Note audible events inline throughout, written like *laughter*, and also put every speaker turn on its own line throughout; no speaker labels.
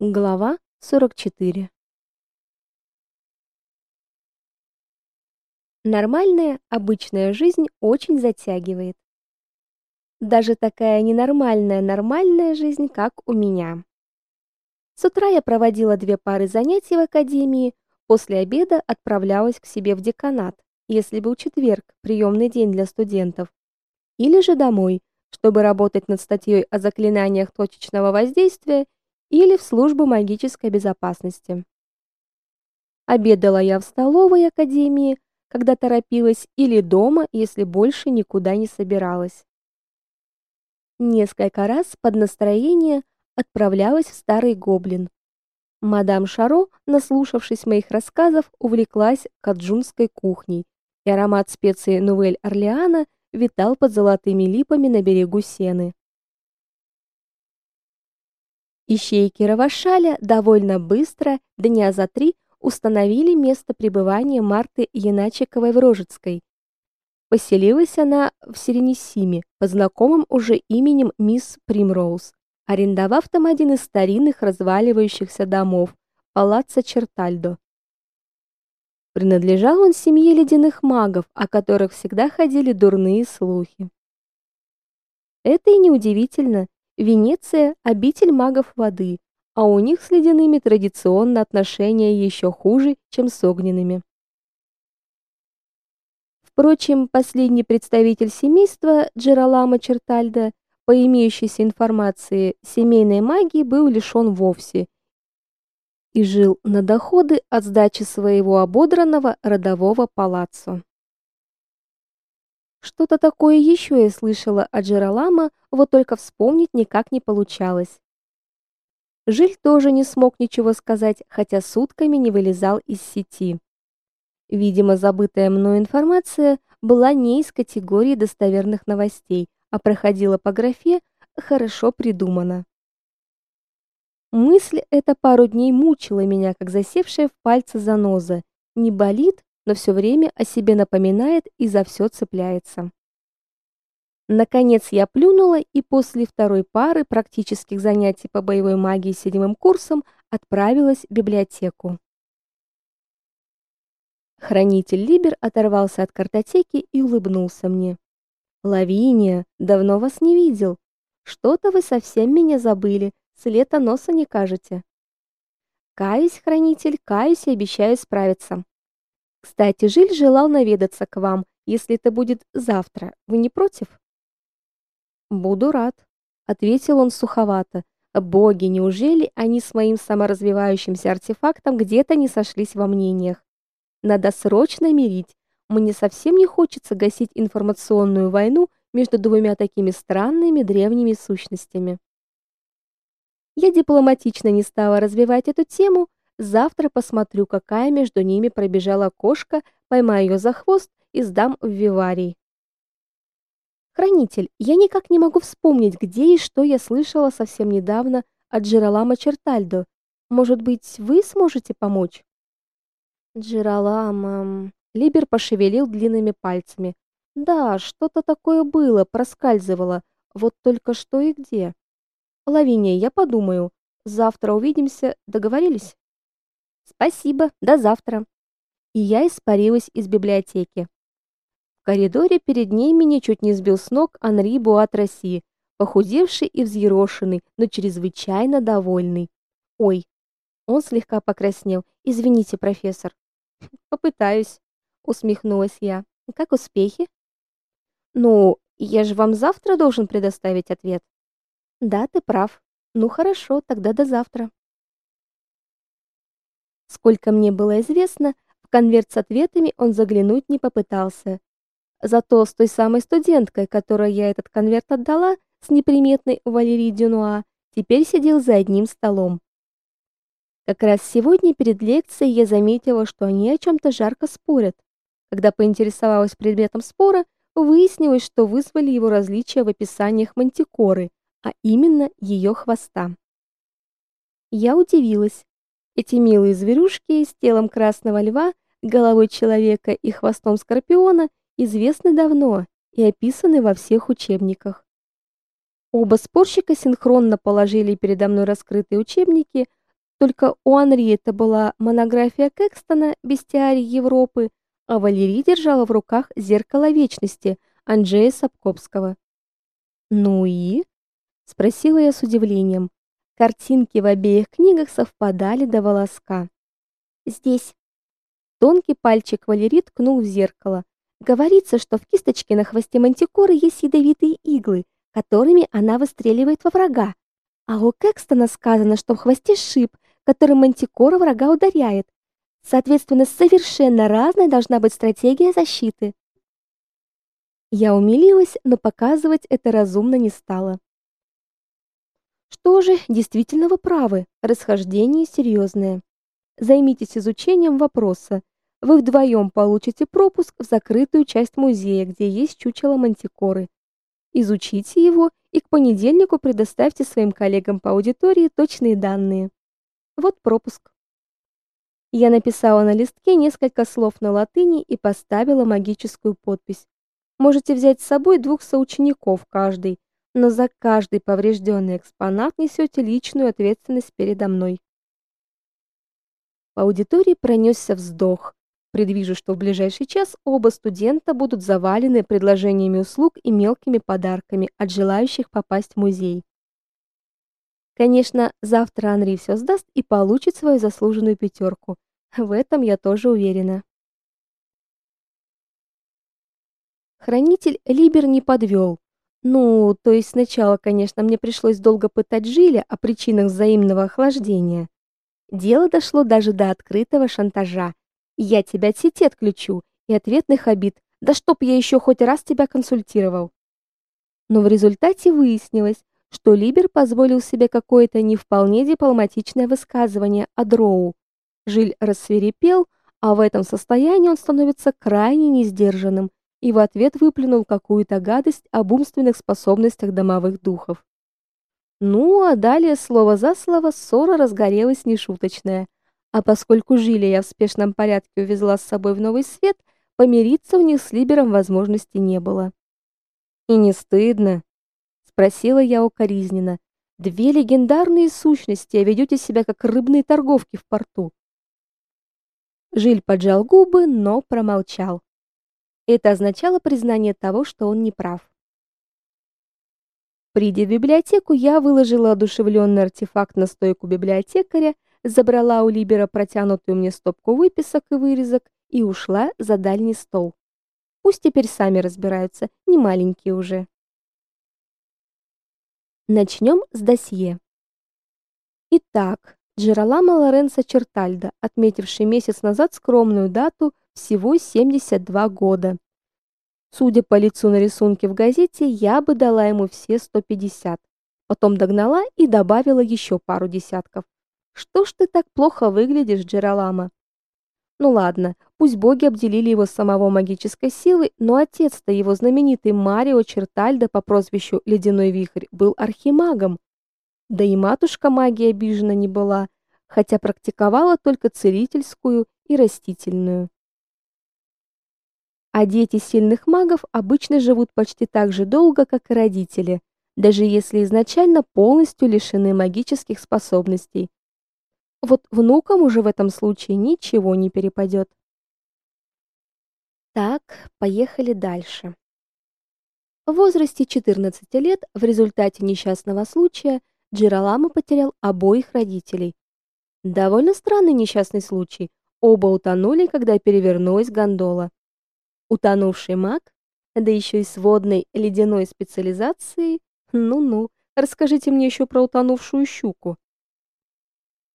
Глава 44. Нормальная, обычная жизнь очень затягивает. Даже такая ненормальная, нормальная жизнь, как у меня. С утра я проводила две пары занятий в академии, после обеда отправлялась к себе в деканат, если был четверг, приемный день для студентов, или же домой, чтобы работать над статьей о заклинаниях точечного воздействия или в службу магической безопасности. Обедала я в столовой академии, когда торопилась, или дома, если больше никуда не собиралась. Несколько раз под настроение отправлялась в Старый Гоблин. Мадам Шаро, наслушавшись моих рассказов, увлеклась каджунской кухней, и аромат специй Нувель-Орлеана витал под золотыми липами на берегу Сены. Ищейки Равашаля довольно быстро, дня за три, установили место пребывания Марты Яначиковой в Рожецкой. Поселилась она в Серенисиме, по знакомым уже именем мисс Примроуз, арендовав там один из старинных разваливающихся домов, палаццо Чертальдо. Принадлежал он семье ледяных магов, о которых всегда ходили дурные слухи. Это и неудивительно, Венеция обитель магов воды, а у них с ледяными традиционно отношения еще хуже, чем с огненными. Впрочем, последний представитель семейства Джералама Чертальда, по имеющейся информации, семейной магии был лишен вовсе и жил на доходы от сдачи своего ободранного родового палаццо. Что-то такое еще я слышала от Джералама, вот только вспомнить никак не получалось. Жиль тоже не смог ничего сказать, хотя сутками не вылезал из сети. Видимо, забытая мной информация была не из категории достоверных новостей, а проходила по графе «хорошо придумано». Мысль эта пару дней мучила меня, как засевшая в пальце заноза. Не болит, но все время о себе напоминает и за все цепляется. Наконец я плюнула и после второй пары практических занятий по боевой магии седьмым курсом отправилась в библиотеку. Хранитель Либер оторвался от картотеки и улыбнулся мне. Лавиния, давно вас не видел. Что-то вы совсем меня забыли, след носа не кажете. Каюсь, хранитель, каюсь и обещаю справиться. Кстати, Жиль желал наведаться к вам, если это будет завтра. Вы не против? Буду рад, ответил он суховато. Боги, неужели они с моим саморазвивающимся артефактом где-то не сошлись во мнениях? Надо срочно мирить. Мне совсем не хочется гасить информационную войну между двумя такими странными древними сущностями. Я дипломатично не стала развивать эту тему, Завтра посмотрю, какая между ними пробежала кошка, поймаю ее за хвост и сдам в виварий. Хранитель, я никак не могу вспомнить, где и что я слышала совсем недавно от Джералама Чертальдо. Может быть, вы сможете помочь? Джералама... Либер пошевелил длинными пальцами. Да, что-то такое было, проскальзывало. Вот только что и где. Лавиния, я подумаю. Завтра увидимся, договорились? Спасибо, до завтра. И я испарилась из библиотеки. В коридоре перед ней меня чуть не сбил с ног Анри Буат России, похудевший и взъерошенный, но чрезвычайно довольный. Ой. Он слегка покраснел. Извините, профессор. *laughs* Попытаюсь, усмехнулась я. Как успехи? Ну, я же вам завтра должен предоставить ответ. Да, ты прав. Ну хорошо, тогда до завтра. Сколько мне было известно, в конверт с ответами он заглянуть не попытался. Зато с той самой студенткой, которой я этот конверт отдала, с неприметной Валерией Дюнуа, теперь сидел за одним столом. Как раз сегодня перед лекцией я заметила, что они о чем то жарко спорят. Когда поинтересовалась предметом спора, выяснилось, что вызвали его различия в описаниях мантикоры, а именно ее хвоста. Я удивилась, эти милые зверюшки с телом красного льва, головой человека и хвостом скорпиона известны давно и описаны во всех учебниках. Оба спорщика синхронно положили передо мной раскрытые учебники, Только у Анри это была монография Кэкстона «Бестиарий Европы», а Валерий держала в руках «Зеркало вечности» Анджея Сапковского. «Ну и?» — спросила я с удивлением. Картинки в обеих книгах совпадали до волоска. «Здесь». Тонкий пальчик Валерии ткнул в зеркало. Говорится, что в кисточке на хвосте мантикоры есть ядовитые иглы, которыми она выстреливает во врага. А у Кэкстона сказано, что в хвосте шип, которым мантикора врага ударяет. Соответственно, совершенно разная должна быть стратегия защиты. Я умилилась, но показывать это разумно не стала. Что же, действительно вы правы, расхождение серьезное. Займитесь изучением вопроса. Вы вдвоем получите пропуск в закрытую часть музея, где есть чучело мантикоры. Изучите его и к понедельнику предоставьте своим коллегам по аудитории точные данные. Вот пропуск. Я написала на листке несколько слов на латыни и поставила магическую подпись. Можете взять с собой двух соучеников каждый, но за каждый поврежденный экспонат несете личную ответственность передо мной. По аудитории пронесся вздох. Предвижу, что в ближайший час оба студента будут завалены предложениями услуг и мелкими подарками от желающих попасть в музей. Конечно, завтра Анри все сдаст и получит свою заслуженную пятерку. В этом я тоже уверена. Хранитель Либер не подвел. Ну, то есть сначала, конечно, мне пришлось долго пытать Жиля о причинах взаимного охлаждения. Дело дошло даже до открытого шантажа. Я тебя от сети отключу и ответных обид. Да чтоб я еще хоть раз тебя консультировал. Но в результате выяснилось, что Либер позволил себе какое-то не вполне дипломатичное высказывание о Дроу. Жиль рассверепел, а в этом состоянии он становится крайне несдержанным и в ответ выплюнул какую-то гадость об умственных способностях домовых духов. Ну, а далее слово за слово ссора разгорелась нешуточная. А поскольку Жиля я в спешном порядке увезла с собой в новый свет, помириться у них с Либером возможности не было. И не стыдно, спросила я укоризненно. Две легендарные сущности, а ведете себя как рыбные торговки в порту. Жиль поджал губы, но промолчал. Это означало признание того, что он не прав. Придя в библиотеку, я выложила одушевленный артефакт на стойку библиотекаря забрала у Либера протянутую мне стопку выписок и вырезок и ушла за дальний стол. Пусть теперь сами разбираются, не маленькие уже. Начнем с досье. Итак, Джероламо Лоренцо Чертальдо, отметивший месяц назад скромную дату всего 72 года. Судя по лицу на рисунке в газете, я бы дала ему все 150. Потом догнала и добавила еще пару десятков. Что ж ты так плохо выглядишь, Джералама? Ну ладно, пусть боги обделили его самого магической силой, но отец-то его знаменитый Марио Чертальдо по прозвищу Ледяной Вихрь был архимагом. Да и матушка магии обижена не была, хотя практиковала только целительскую и растительную. А дети сильных магов обычно живут почти так же долго, как и родители, даже если изначально полностью лишены магических способностей. Вот внукам уже в этом случае ничего не перепадет. Так, поехали дальше. В возрасте 14 лет в результате несчастного случая Джералама потерял обоих родителей. Довольно странный несчастный случай. Оба утонули, когда перевернулась гондола. Утонувший маг, да еще и с водной ледяной специализацией. Ну-ну, расскажите мне еще про утонувшую щуку.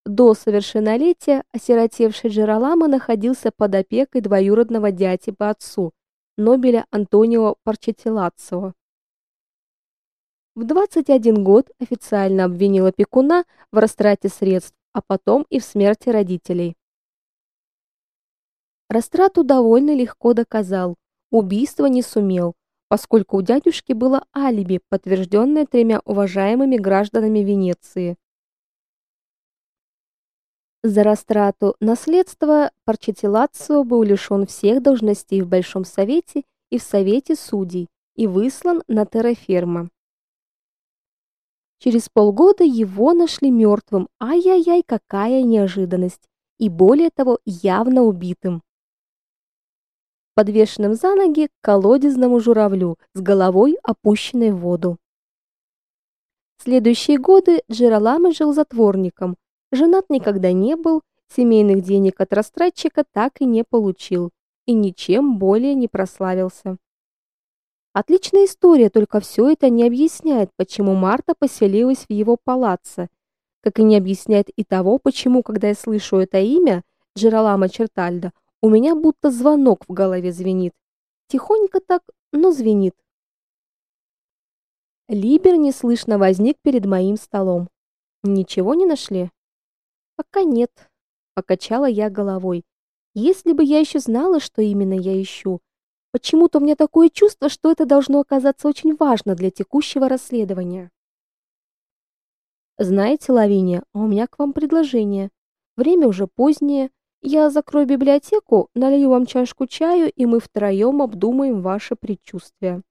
До совершеннолетия осиротевший Джералама находился под опекой двоюродного дяди по отцу, Нобеля Антонио Парчетилацио. В 21 год официально обвинил опекуна в растрате средств, а потом и в смерти родителей. Растрату довольно легко доказал, убийство не сумел, поскольку у дядюшки было алиби, подтвержденное тремя уважаемыми гражданами Венеции. За растрату наследства Парчетилацио был лишен всех должностей в Большом совете и в совете судей и выслан на терраферма. Через полгода его нашли мертвым. Ай-яй-яй, какая неожиданность. И более того, явно убитым. Подвешенным за ноги к колодезному журавлю с головой опущенной в воду. Следующие годы Джералама жил затворником. Женат никогда не был, семейных денег от растратчика так и не получил и ничем более не прославился. Отличная история, только все это не объясняет, почему Марта поселилась в его палаццо, как и не объясняет и того, почему, когда я слышу это имя, Джералама Чертальда, у меня будто звонок в голове звенит. Тихонько так, но звенит. Либер неслышно возник перед моим столом. Ничего не нашли? Пока нет, покачала я головой. Если бы я еще знала, что именно я ищу, почему-то у меня такое чувство, что это должно оказаться очень важно для текущего расследования. Знаете, Лавиния, а у меня к вам предложение. Время уже позднее. Я закрою библиотеку, налью вам чашку чаю, и мы втроем обдумаем ваши предчувствия.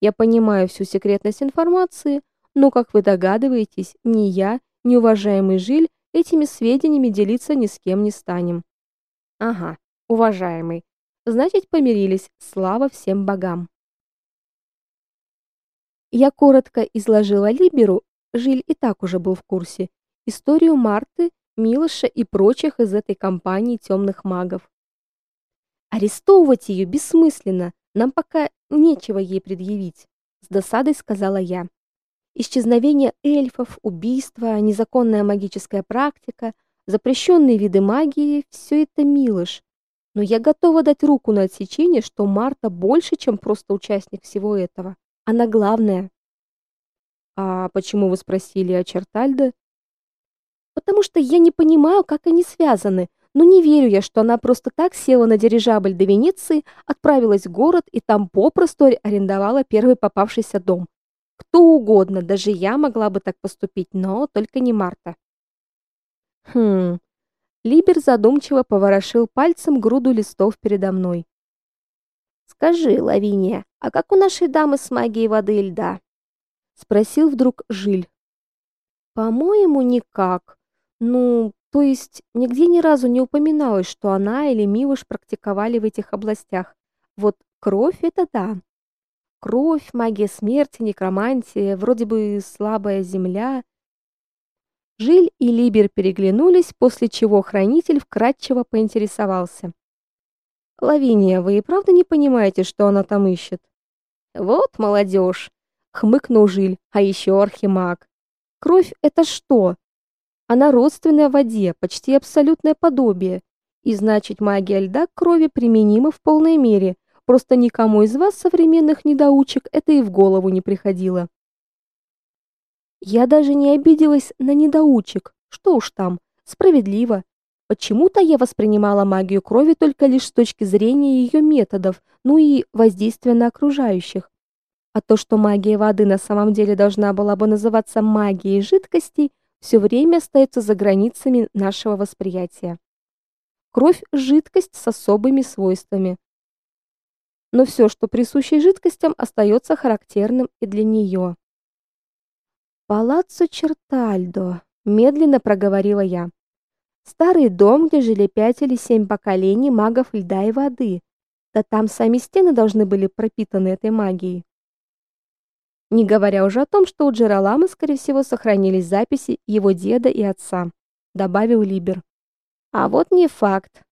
Я понимаю всю секретность информации, но, как вы догадываетесь, ни я, ни уважаемый Жиль этими сведениями делиться ни с кем не станем. Ага, уважаемый. Значит, помирились. Слава всем богам. Я коротко изложила Либеру, Жиль и так уже был в курсе, историю Марты, Милоша и прочих из этой компании темных магов. Арестовывать ее бессмысленно, нам пока нечего ей предъявить, с досадой сказала я. Исчезновение эльфов, убийства, незаконная магическая практика, запрещенные виды магии все это милош. Но я готова дать руку на отсечение, что Марта больше, чем просто участник всего этого. Она главная. А почему вы спросили о Чертальде? Потому что я не понимаю, как они связаны. Но не верю я, что она просто так села на дирижабль до Венеции, отправилась в город и там попросту арендовала первый попавшийся дом. Кто угодно, даже я могла бы так поступить, но только не Марта. Хм. Либер задумчиво поворошил пальцем груду листов передо мной. Скажи, Лавиния, а как у нашей дамы с магией воды и льда? спросил вдруг Жиль. По-моему, никак. Ну, то есть нигде ни разу не упоминалось, что она или Милош практиковали в этих областях. Вот кровь это да. Кровь, магия смерти, некромантия, вроде бы слабая земля, Жиль и Либер переглянулись, после чего хранитель вкратчиво поинтересовался: "Лавиния, вы и правда не понимаете, что она там ищет?" "Вот молодежь!» — хмыкнул Жиль. "А еще архимаг. Кровь это что? Она родственная воде, почти абсолютное подобие. И значит, магия льда к крови применима в полной мере. Просто никому из вас современных недоучек это и в голову не приходило". Я даже не обиделась на недоучек. Что уж там, справедливо. Почему-то я воспринимала магию крови только лишь с точки зрения ее методов, ну и воздействия на окружающих. А то, что магия воды на самом деле должна была бы называться магией жидкостей, все время остается за границами нашего восприятия. Кровь жидкость с особыми свойствами. Но все, что присуще жидкостям, остается характерным и для нее. Палаццо Чертальдо, медленно проговорила я. Старый дом, где жили пять или семь поколений магов льда и воды. Да там сами стены должны были пропитаны этой магией. Не говоря уже о том, что у Джераламы, скорее всего, сохранились записи его деда и отца, добавил Либер. А вот не факт,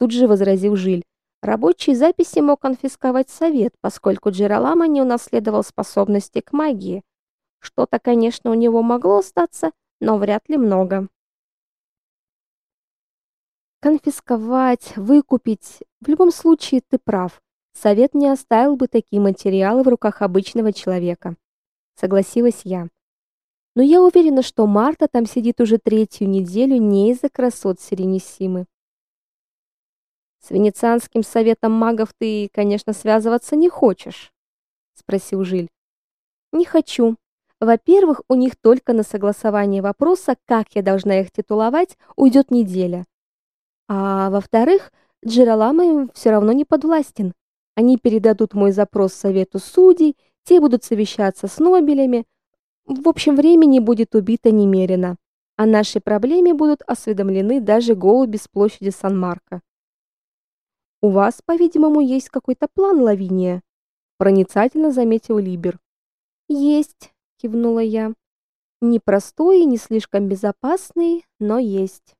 тут же возразил Жиль. Рабочие записи мог конфисковать совет, поскольку Джералама не унаследовал способности к магии, что-то, конечно, у него могло остаться, но вряд ли много. Конфисковать, выкупить. В любом случае ты прав. Совет не оставил бы такие материалы в руках обычного человека, согласилась я. Но я уверена, что Марта там сидит уже третью неделю не из-за красот Серенисимы. С венецианским советом магов ты, конечно, связываться не хочешь, спросил Жиль. Не хочу, во-первых, у них только на согласование вопроса, как я должна их титуловать, уйдет неделя. А во-вторых, Джералама им все равно не подвластен. Они передадут мой запрос совету судей, те будут совещаться с нобелями. В общем, времени будет убито немерено. О нашей проблеме будут осведомлены даже голуби с площади Сан-Марко. У вас, по-видимому, есть какой-то план, Лавиния, проницательно заметил Либер. Есть, кивнула я. Непростой и не слишком безопасный, но есть.